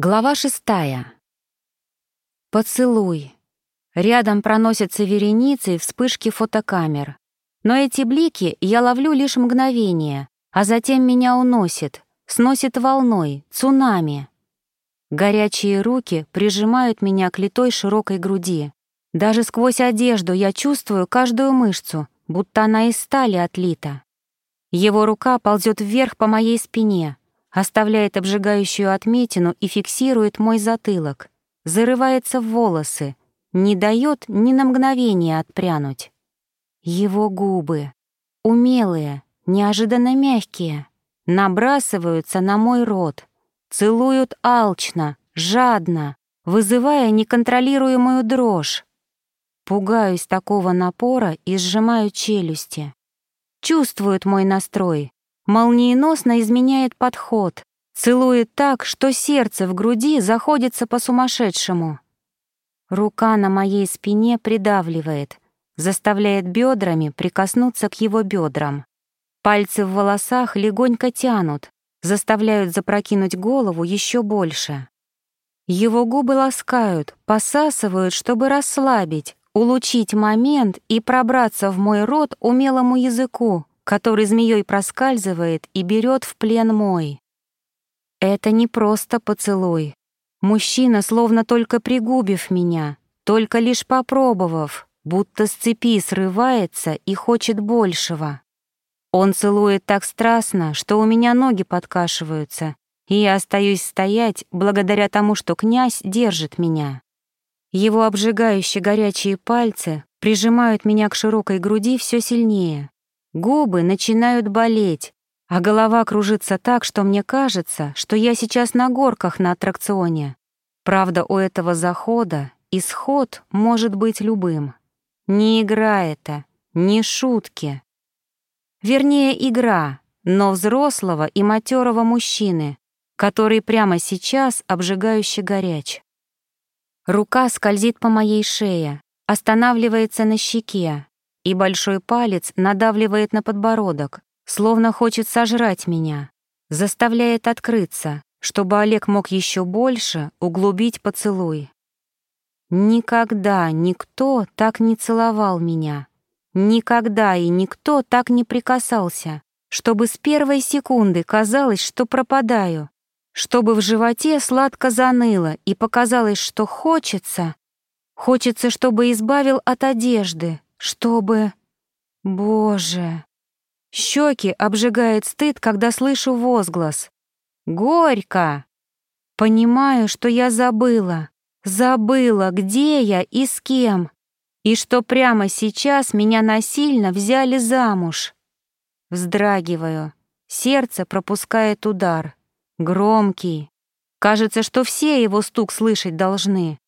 Глава шестая. Поцелуй. Рядом проносятся вереницы и вспышки фотокамер. Но эти блики я ловлю лишь мгновение, а затем меня уносит, сносит волной, цунами. Горячие руки прижимают меня к литой широкой груди. Даже сквозь одежду я чувствую каждую мышцу, будто она из стали отлита. Его рука ползет вверх по моей спине, оставляет обжигающую отметину и фиксирует мой затылок, зарывается в волосы, не дает ни на мгновение отпрянуть. Его губы, умелые, неожиданно мягкие, набрасываются на мой рот, целуют алчно, жадно, вызывая неконтролируемую дрожь. Пугаюсь такого напора и сжимаю челюсти. Чувствуют мой настрой, молниеносно изменяет подход, целует так, что сердце в груди заходится по-сумасшедшему. Рука на моей спине придавливает, заставляет бедрами прикоснуться к его бедрам. Пальцы в волосах легонько тянут, заставляют запрокинуть голову еще больше. Его губы ласкают, посасывают, чтобы расслабить, улучшить момент и пробраться в мой рот умелому языку, который змеей проскальзывает и берет в плен мой. Это не просто поцелуй. Мужчина, словно только пригубив меня, только лишь попробовав, будто с цепи срывается и хочет большего. Он целует так страстно, что у меня ноги подкашиваются, и я остаюсь стоять благодаря тому, что князь держит меня. Его обжигающие горячие пальцы прижимают меня к широкой груди все сильнее, Губы начинают болеть, а голова кружится так, что мне кажется, что я сейчас на горках на аттракционе. Правда, у этого захода исход может быть любым. Не игра это, не шутки. Вернее, игра, но взрослого и матерого мужчины, который прямо сейчас обжигающе горяч. Рука скользит по моей шее, останавливается на щеке, и большой палец надавливает на подбородок, словно хочет сожрать меня, заставляет открыться, чтобы Олег мог еще больше углубить поцелуй. Никогда никто так не целовал меня. Никогда и никто так не прикасался, чтобы с первой секунды казалось, что пропадаю, чтобы в животе сладко заныло и показалось, что хочется, хочется, чтобы избавил от одежды, чтобы... Боже! Щеки обжигает стыд, когда слышу возглас. «Горько!» Понимаю, что я забыла. Забыла, где я и с кем. И что прямо сейчас меня насильно взяли замуж. Вздрагиваю. Сердце пропускает удар. Громкий. Кажется, что все его стук слышать должны.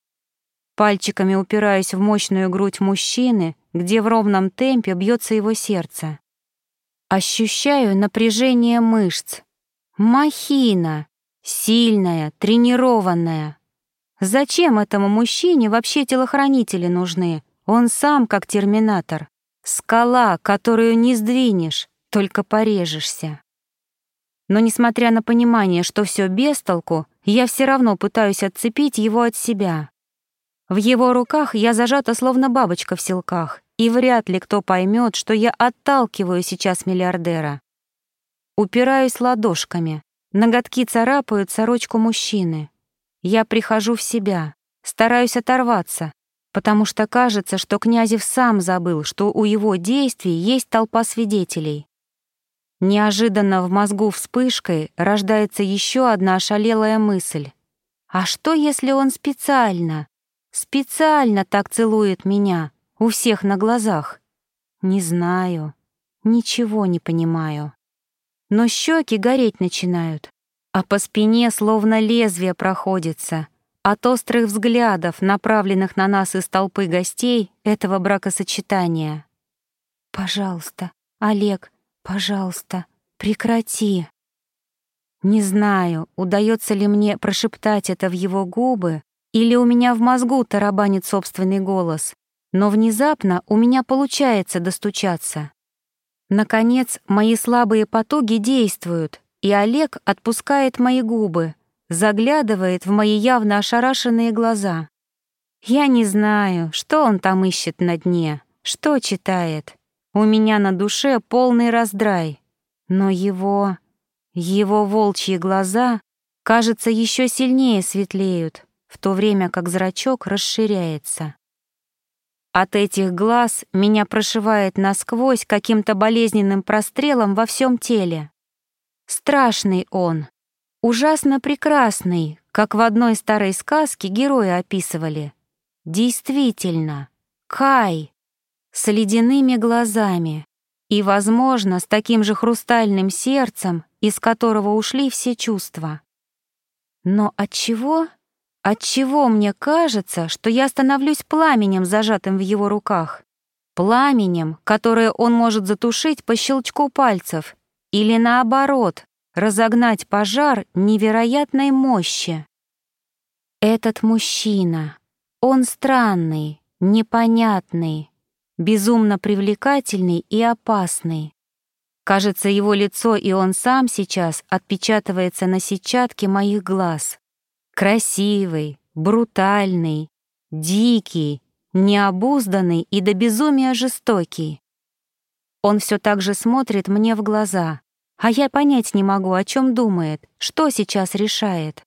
Пальчиками упираюсь в мощную грудь мужчины, где в ровном темпе бьется его сердце. Ощущаю напряжение мышц. Махина. Сильная, тренированная. Зачем этому мужчине вообще телохранители нужны? Он сам как терминатор. Скала, которую не сдвинешь, только порежешься. Но несмотря на понимание, что все без толку, я все равно пытаюсь отцепить его от себя. В его руках я зажата словно бабочка в селках, и вряд ли кто поймет, что я отталкиваю сейчас миллиардера. Упираюсь ладошками, ноготки царапают сорочку мужчины. Я прихожу в себя, стараюсь оторваться, потому что кажется, что Князев сам забыл, что у его действий есть толпа свидетелей. Неожиданно в мозгу вспышкой рождается еще одна ошалелая мысль. А что, если он специально, Специально так целует меня, у всех на глазах. Не знаю, ничего не понимаю. Но щеки гореть начинают, а по спине словно лезвие проходится от острых взглядов, направленных на нас из толпы гостей этого бракосочетания. «Пожалуйста, Олег, пожалуйста, прекрати!» Не знаю, удается ли мне прошептать это в его губы, или у меня в мозгу тарабанит собственный голос, но внезапно у меня получается достучаться. Наконец, мои слабые потуги действуют, и Олег отпускает мои губы, заглядывает в мои явно ошарашенные глаза. Я не знаю, что он там ищет на дне, что читает. У меня на душе полный раздрай. Но его... его волчьи глаза, кажется, еще сильнее светлеют, в то время как зрачок расширяется. От этих глаз меня прошивает насквозь каким-то болезненным прострелом во всем теле. Страшный он, ужасно прекрасный, как в одной старой сказке герои описывали. Действительно, Кай с ледяными глазами и, возможно, с таким же хрустальным сердцем, из которого ушли все чувства. Но от чего? Отчего мне кажется, что я становлюсь пламенем, зажатым в его руках? Пламенем, которое он может затушить по щелчку пальцев, или наоборот, разогнать пожар невероятной мощи. Этот мужчина, он странный, непонятный, безумно привлекательный и опасный. Кажется, его лицо и он сам сейчас отпечатывается на сетчатке моих глаз. Красивый, брутальный, дикий, необузданный и до безумия жестокий. Он все так же смотрит мне в глаза, а я понять не могу, о чем думает, что сейчас решает.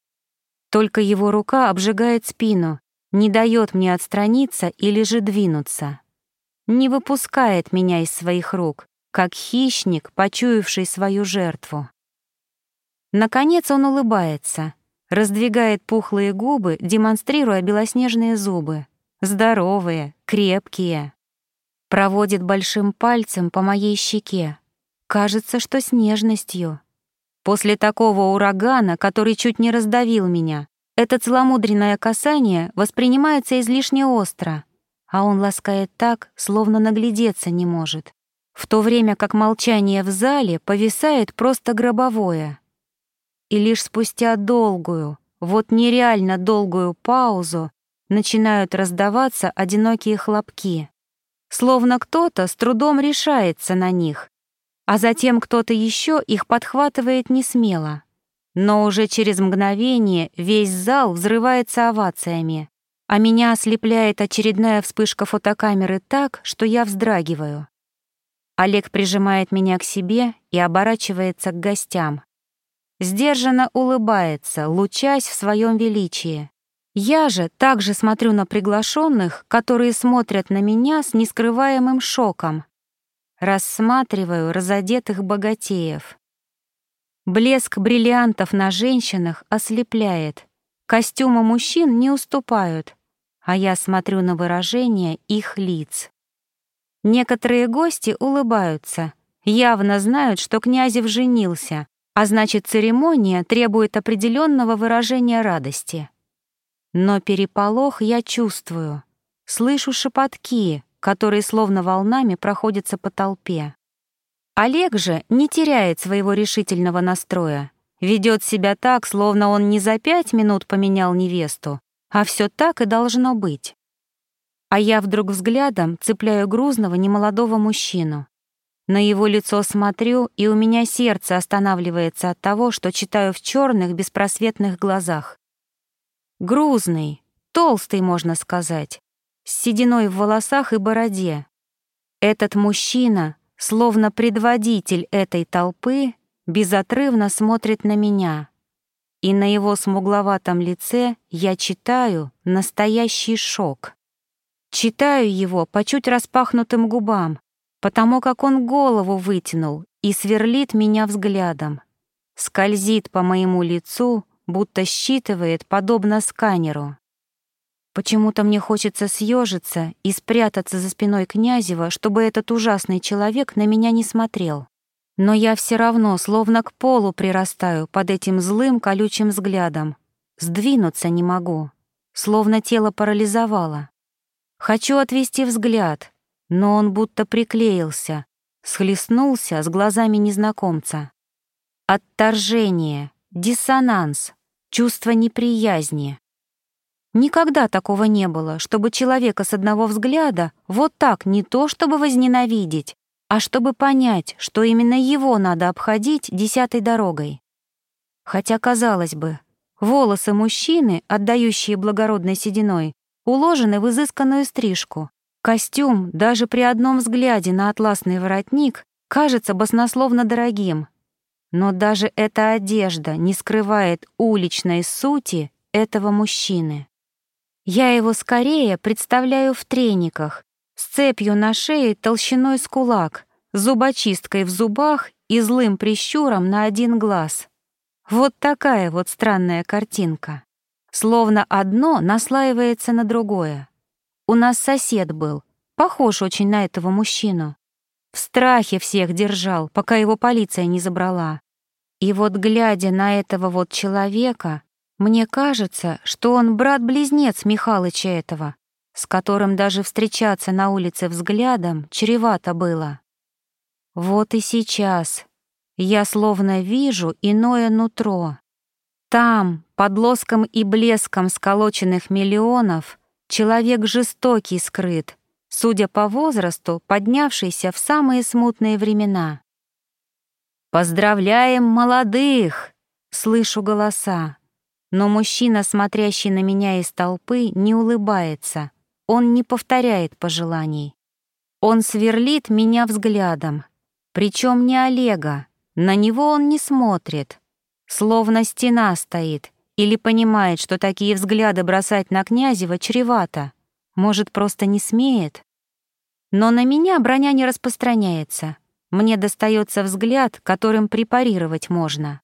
Только его рука обжигает спину, не дает мне отстраниться или же двинуться. Не выпускает меня из своих рук, как хищник, почуявший свою жертву. Наконец он улыбается, раздвигает пухлые губы, демонстрируя белоснежные зубы. Здоровые, крепкие. Проводит большим пальцем по моей щеке. Кажется, что с нежностью. После такого урагана, который чуть не раздавил меня, это целомудренное касание воспринимается излишне остро, а он ласкает так, словно наглядеться не может, в то время как молчание в зале повисает просто гробовое. И лишь спустя долгую, вот нереально долгую паузу начинают раздаваться одинокие хлопки, словно кто-то с трудом решается на них, а затем кто-то еще их подхватывает несмело. Но уже через мгновение весь зал взрывается овациями, а меня ослепляет очередная вспышка фотокамеры так, что я вздрагиваю. Олег прижимает меня к себе и оборачивается к гостям, сдержанно улыбается, лучась в своем величии. Я же также смотрю на приглашенных, которые смотрят на меня с нескрываемым шоком. Рассматриваю разодетых богатеев. Блеск бриллиантов на женщинах ослепляет. Костюмы мужчин не уступают, а я смотрю на выражение их лиц. Некоторые гости улыбаются, явно знают, что Князев женился, а значит, церемония требует определенного выражения радости. Но переполох я чувствую, слышу шепотки, которые словно волнами проходятся по толпе. Олег же не теряет своего решительного настроя, ведет себя так, словно он не за пять минут поменял невесту, а все так и должно быть. А я вдруг взглядом цепляю грузного немолодого мужчину. На его лицо смотрю, и у меня сердце останавливается от того, что читаю в черных беспросветных глазах. Грузный, толстый, можно сказать, с сединой в волосах и бороде. Этот мужчина, словно предводитель этой толпы, безотрывно смотрит на меня. И на его смугловатом лице я читаю настоящий шок. Читаю его по чуть распахнутым губам, потому как он голову вытянул и сверлит меня взглядом. Скользит по моему лицу, будто считывает, подобно сканеру. Почему-то мне хочется съежиться и спрятаться за спиной Князева, чтобы этот ужасный человек на меня не смотрел. Но я все равно словно к полу прирастаю под этим злым колючим взглядом. Сдвинуться не могу, словно тело парализовало. Хочу отвести взгляд, но он будто приклеился, схлестнулся с глазами незнакомца. Отторжение, диссонанс, чувство неприязни. Никогда такого не было, чтобы человека с одного взгляда вот так не то чтобы возненавидеть, а чтобы понять, что именно его надо обходить десятой дорогой. Хотя, казалось бы, Волосы мужчины, отдающие благородной сединой, уложены в изысканную стрижку. Костюм, даже при одном взгляде на атласный воротник, кажется баснословно дорогим. Но даже эта одежда не скрывает уличной сути этого мужчины. Я его скорее представляю в трениках, с цепью на шее толщиной с кулак, зубочисткой в зубах и злым прищуром на один глаз. Вот такая вот странная картинка. Словно одно наслаивается на другое. У нас сосед был, похож очень на этого мужчину. В страхе всех держал, пока его полиция не забрала. И вот глядя на этого вот человека, мне кажется, что он брат-близнец Михалыча этого, с которым даже встречаться на улице взглядом чревато было. Вот и сейчас я словно вижу иное нутро. Там, под лоском и блеском сколоченных миллионов, человек жестокий скрыт, судя по возрасту, поднявшийся в самые смутные времена. «Поздравляем молодых!» — слышу голоса. Но мужчина, смотрящий на меня из толпы, не улыбается. Он не повторяет пожеланий. Он сверлит меня взглядом. Причем не Олега. На него он не смотрит. Словно стена стоит. Или понимает, что такие взгляды бросать на Князева чревато. Может, просто не смеет? Но на меня броня не распространяется. Мне достается взгляд, которым препарировать можно.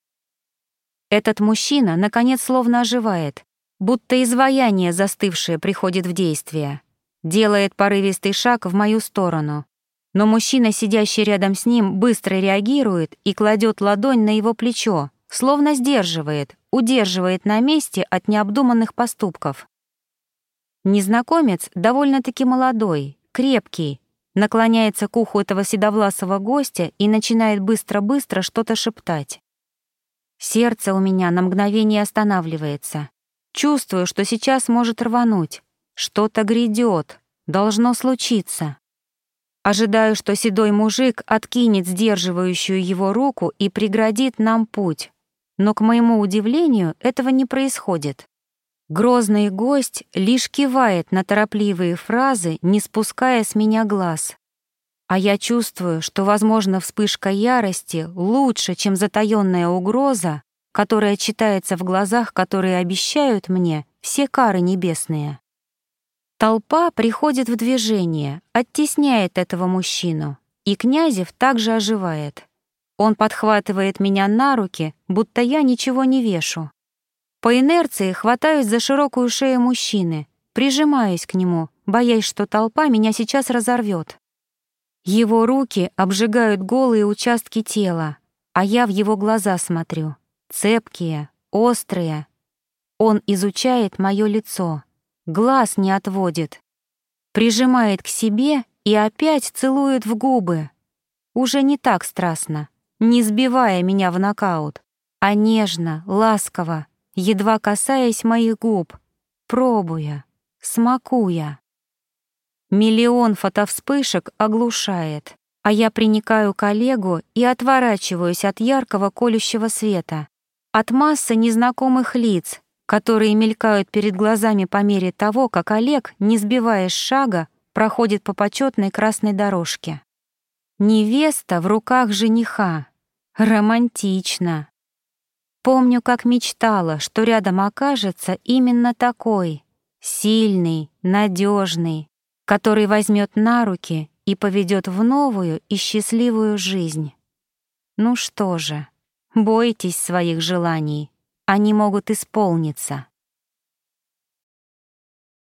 Этот мужчина, наконец, словно оживает, будто изваяние застывшее приходит в действие. Делает порывистый шаг в мою сторону. Но мужчина, сидящий рядом с ним, быстро реагирует и кладет ладонь на его плечо, словно сдерживает, удерживает на месте от необдуманных поступков. Незнакомец довольно-таки молодой, крепкий, наклоняется к уху этого седовласого гостя и начинает быстро-быстро что-то шептать. Сердце у меня на мгновение останавливается. Чувствую, что сейчас может рвануть. Что-то грядет, должно случиться. Ожидаю, что седой мужик откинет сдерживающую его руку и преградит нам путь. Но, к моему удивлению, этого не происходит. Грозный гость лишь кивает на торопливые фразы, не спуская с меня глаз. А я чувствую, что, возможно, вспышка ярости лучше, чем затаённая угроза, которая читается в глазах, которые обещают мне все кары небесные. Толпа приходит в движение, оттесняет этого мужчину, и Князев также оживает. Он подхватывает меня на руки, будто я ничего не вешу. По инерции хватаюсь за широкую шею мужчины, прижимаюсь к нему, боясь, что толпа меня сейчас разорвет. Его руки обжигают голые участки тела, а я в его глаза смотрю. Цепкие, острые. Он изучает мое лицо, глаз не отводит. Прижимает к себе и опять целует в губы. Уже не так страстно, не сбивая меня в нокаут, а нежно, ласково, едва касаясь моих губ, пробуя, смакуя. Миллион фотовспышек оглушает, а я приникаю к Олегу и отворачиваюсь от яркого колющего света, от массы незнакомых лиц, которые мелькают перед глазами по мере того, как Олег, не сбиваясь шага, проходит по почетной красной дорожке. Невеста в руках жениха. Романтично. Помню, как мечтала, что рядом окажется именно такой, сильный, надежный, который возьмет на руки и поведет в новую и счастливую жизнь. Ну что же, бойтесь своих желаний, они могут исполниться.